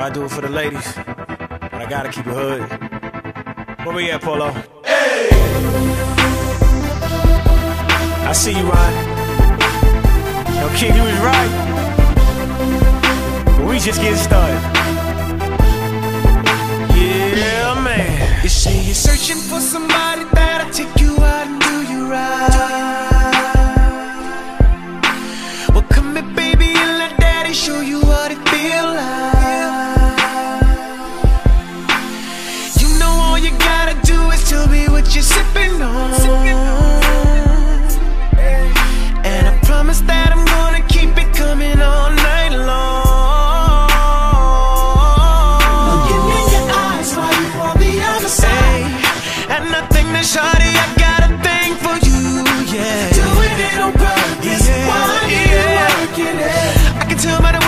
gotta do it for the ladies, but I gotta keep it hood. Where we at, Polo? Hey! I see you, Ryan. Yo, King, you was right. But we just getting started. Yeah, man. You say you're searching for somebody that'll take you gotta do is tell me what you're sipping on. And I promise that I'm gonna keep it coming all night long. Looking in your eyes while you on the other side. And I think that shawty, I got a thing for you, yeah. Doing it on purpose, working it? I can tell by the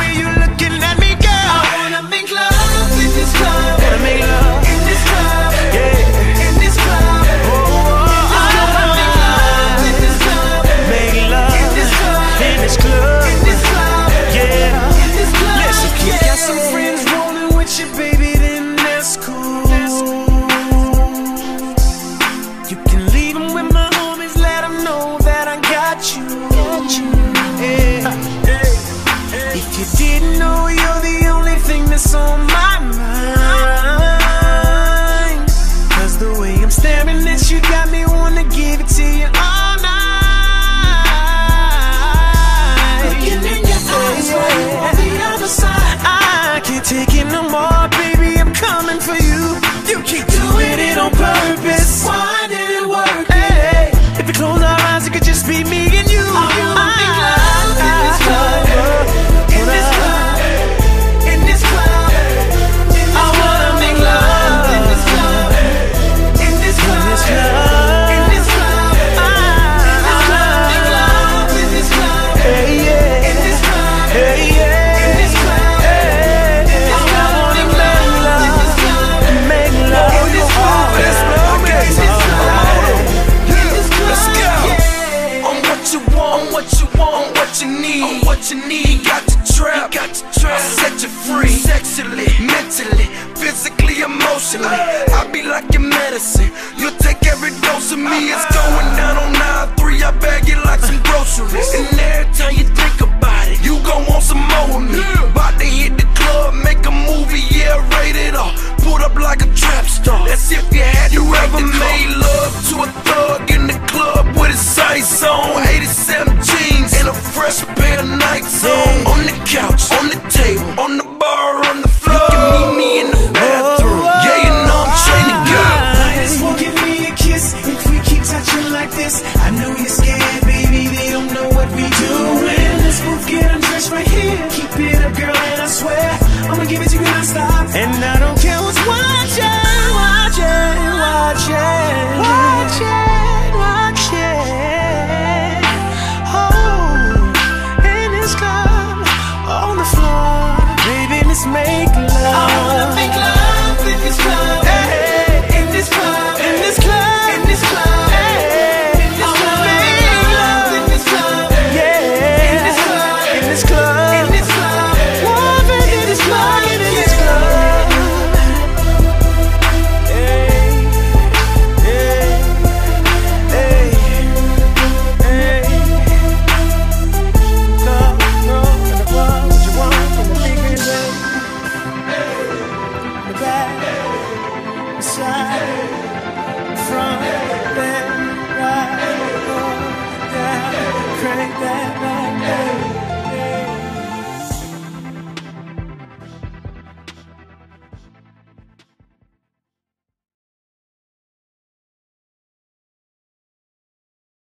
what you need, on what you need. He got the trap, he got the trap. I set you free, sexually, mentally, physically, emotionally. Hey. I be like your medicine. You take every dose of me. It's going down on nine three. I bag it like some groceries. and every time you think about it, you gon' want some more of me. Yeah. About to hit the club, make a movie, yeah, rated R. Put up like a trap star. That's if you had you ever made love to a thug in the club with his sights on. 87. like this I know you're scared, baby, they don't know what we do Let's move, get undressed right here. Keep it up, girl, and I swear I'ma give it to you non-stop. And I